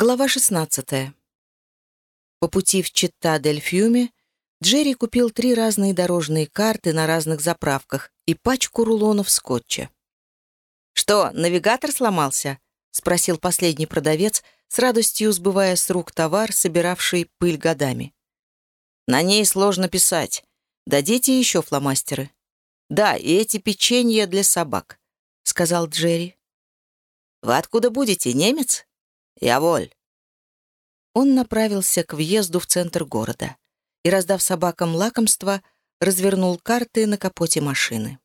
Глава 16. По пути в Читта-дель-Фьюме Джерри купил три разные дорожные карты на разных заправках и пачку рулонов скотча. «Что, навигатор сломался?» — спросил последний продавец, с радостью сбывая с рук товар, собиравший пыль годами. «На ней сложно писать. Дадите еще фломастеры?» «Да, и эти печенья для собак», — сказал Джерри. «Вы откуда будете, немец?» «Я воль». Он направился к въезду в центр города и, раздав собакам лакомство, развернул карты на капоте машины.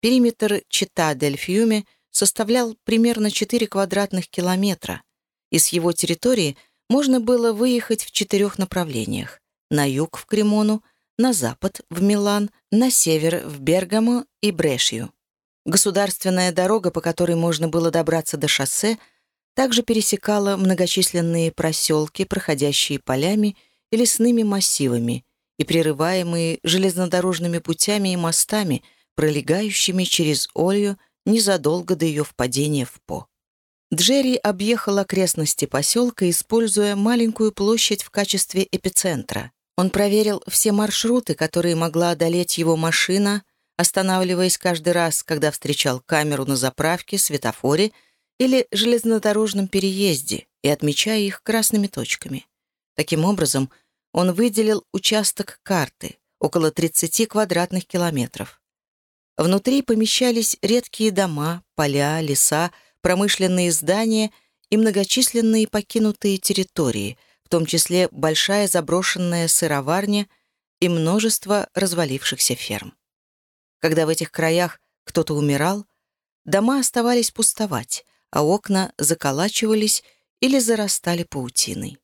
Периметр Чита-дель-Фьюме составлял примерно 4 квадратных километра, и с его территории можно было выехать в четырех направлениях — на юг в Кремону, на запад в Милан, на север в Бергамо и Брешью. Государственная дорога, по которой можно было добраться до шоссе — также пересекала многочисленные проселки, проходящие полями и лесными массивами и прерываемые железнодорожными путями и мостами, пролегающими через Олью незадолго до ее впадения в По. Джерри объехал окрестности поселка, используя маленькую площадь в качестве эпицентра. Он проверил все маршруты, которые могла одолеть его машина, останавливаясь каждый раз, когда встречал камеру на заправке, светофоре — или железнодорожном переезде и отмечая их красными точками. Таким образом, он выделил участок карты, около 30 квадратных километров. Внутри помещались редкие дома, поля, леса, промышленные здания и многочисленные покинутые территории, в том числе большая заброшенная сыроварня и множество развалившихся ферм. Когда в этих краях кто-то умирал, дома оставались пустовать, а окна заколачивались или зарастали паутиной.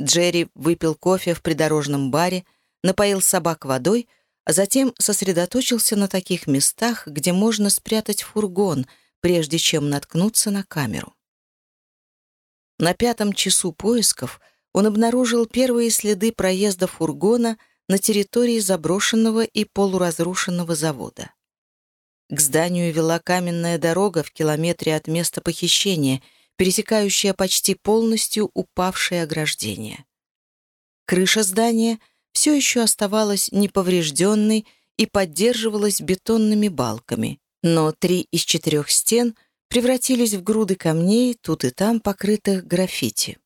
Джерри выпил кофе в придорожном баре, напоил собак водой, а затем сосредоточился на таких местах, где можно спрятать фургон, прежде чем наткнуться на камеру. На пятом часу поисков он обнаружил первые следы проезда фургона на территории заброшенного и полуразрушенного завода. К зданию вела каменная дорога в километре от места похищения, пересекающая почти полностью упавшее ограждение. Крыша здания все еще оставалась неповрежденной и поддерживалась бетонными балками, но три из четырех стен превратились в груды камней, тут и там покрытых граффити.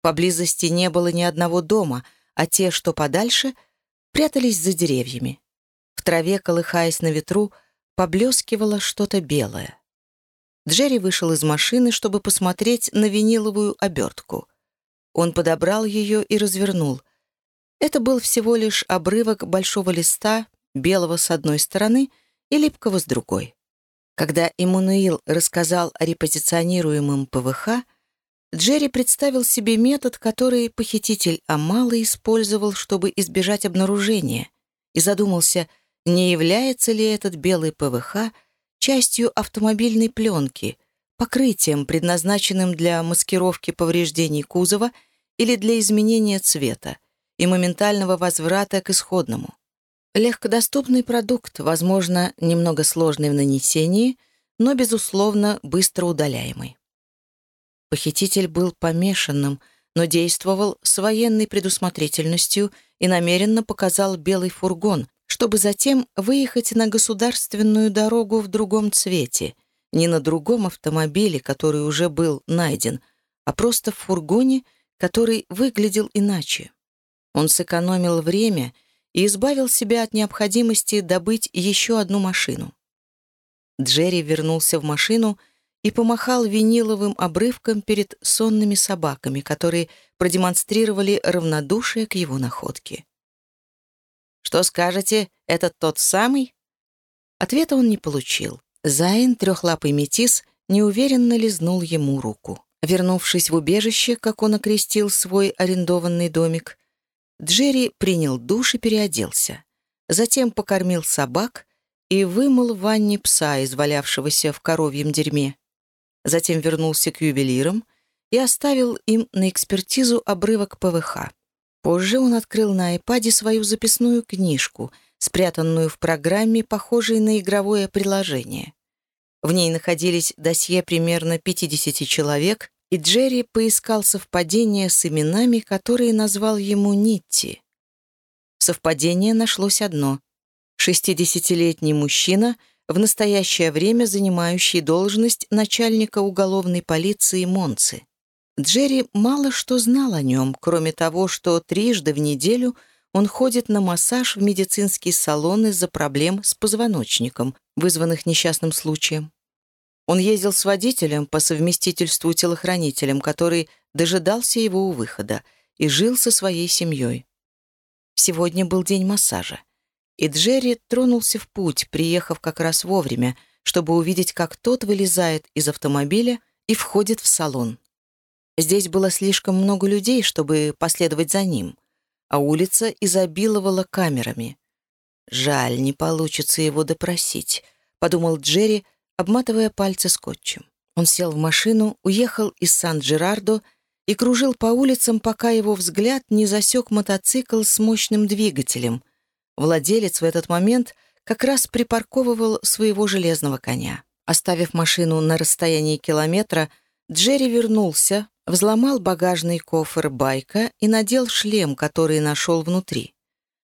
Поблизости не было ни одного дома, а те, что подальше, прятались за деревьями. В траве, колыхаясь на ветру, поблескивало что-то белое. Джерри вышел из машины, чтобы посмотреть на виниловую обертку. Он подобрал ее и развернул. Это был всего лишь обрывок большого листа, белого с одной стороны и липкого с другой. Когда Эммануил рассказал о репозиционируемом ПВХ, Джерри представил себе метод, который похититель Амала использовал, чтобы избежать обнаружения, и задумался — не является ли этот белый ПВХ частью автомобильной пленки, покрытием, предназначенным для маскировки повреждений кузова или для изменения цвета и моментального возврата к исходному. Легкодоступный продукт, возможно, немного сложный в нанесении, но, безусловно, быстро удаляемый. Похититель был помешанным, но действовал с военной предусмотрительностью и намеренно показал белый фургон, чтобы затем выехать на государственную дорогу в другом цвете, не на другом автомобиле, который уже был найден, а просто в фургоне, который выглядел иначе. Он сэкономил время и избавил себя от необходимости добыть еще одну машину. Джерри вернулся в машину и помахал виниловым обрывком перед сонными собаками, которые продемонстрировали равнодушие к его находке. «Что скажете, это тот самый?» Ответа он не получил. Зайн, трехлапый метис, неуверенно лизнул ему руку. Вернувшись в убежище, как он окрестил свой арендованный домик, Джерри принял душ и переоделся. Затем покормил собак и вымыл в ванне пса, извалявшегося в коровьем дерьме. Затем вернулся к ювелирам и оставил им на экспертизу обрывок ПВХ. Позже он открыл на iPad свою записную книжку, спрятанную в программе, похожей на игровое приложение. В ней находились досье примерно 50 человек, и Джерри поискал совпадения с именами, которые назвал ему Нитти. Совпадение нашлось одно — 60-летний мужчина, в настоящее время занимающий должность начальника уголовной полиции Монцы. Джерри мало что знал о нем, кроме того, что трижды в неделю он ходит на массаж в медицинский салон из-за проблем с позвоночником, вызванных несчастным случаем. Он ездил с водителем по совместительству телохранителем, который дожидался его у выхода, и жил со своей семьей. Сегодня был день массажа, и Джерри тронулся в путь, приехав как раз вовремя, чтобы увидеть, как тот вылезает из автомобиля и входит в салон. Здесь было слишком много людей, чтобы последовать за ним, а улица изобиловала камерами. «Жаль, не получится его допросить», — подумал Джерри, обматывая пальцы скотчем. Он сел в машину, уехал из Сан-Джерардо и кружил по улицам, пока его взгляд не засек мотоцикл с мощным двигателем. Владелец в этот момент как раз припарковывал своего железного коня. Оставив машину на расстоянии километра, Джерри вернулся, взломал багажный кофр байка и надел шлем, который нашел внутри.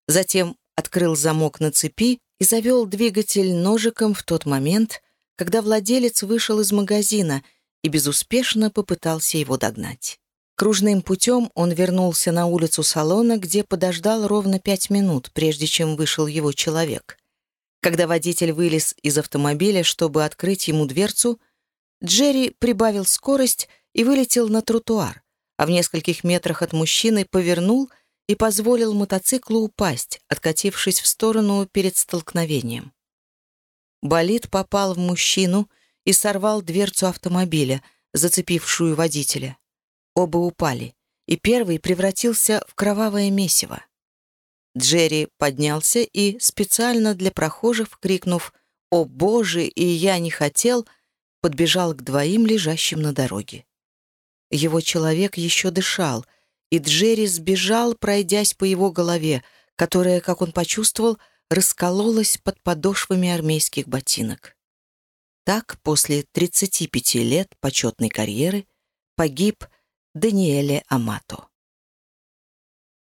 Затем открыл замок на цепи и завел двигатель ножиком в тот момент, когда владелец вышел из магазина и безуспешно попытался его догнать. Кружным путем он вернулся на улицу салона, где подождал ровно пять минут, прежде чем вышел его человек. Когда водитель вылез из автомобиля, чтобы открыть ему дверцу, Джерри прибавил скорость и вылетел на тротуар, а в нескольких метрах от мужчины повернул и позволил мотоциклу упасть, откатившись в сторону перед столкновением. Болид попал в мужчину и сорвал дверцу автомобиля, зацепившую водителя. Оба упали, и первый превратился в кровавое месиво. Джерри поднялся и, специально для прохожих, крикнув «О, Боже, и я не хотел!», подбежал к двоим, лежащим на дороге. Его человек еще дышал, и Джерри сбежал, пройдясь по его голове, которая, как он почувствовал, раскололась под подошвами армейских ботинок. Так, после 35 лет почетной карьеры, погиб Даниэле Амато.